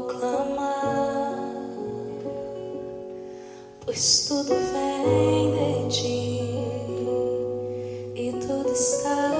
Proclamar, pois tudo vem de ti e tudo está.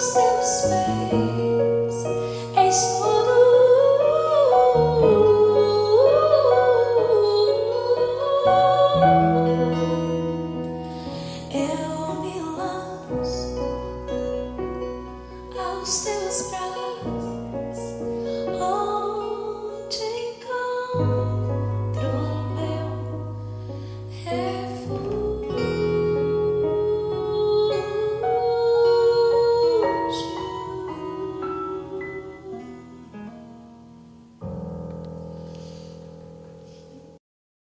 thank you.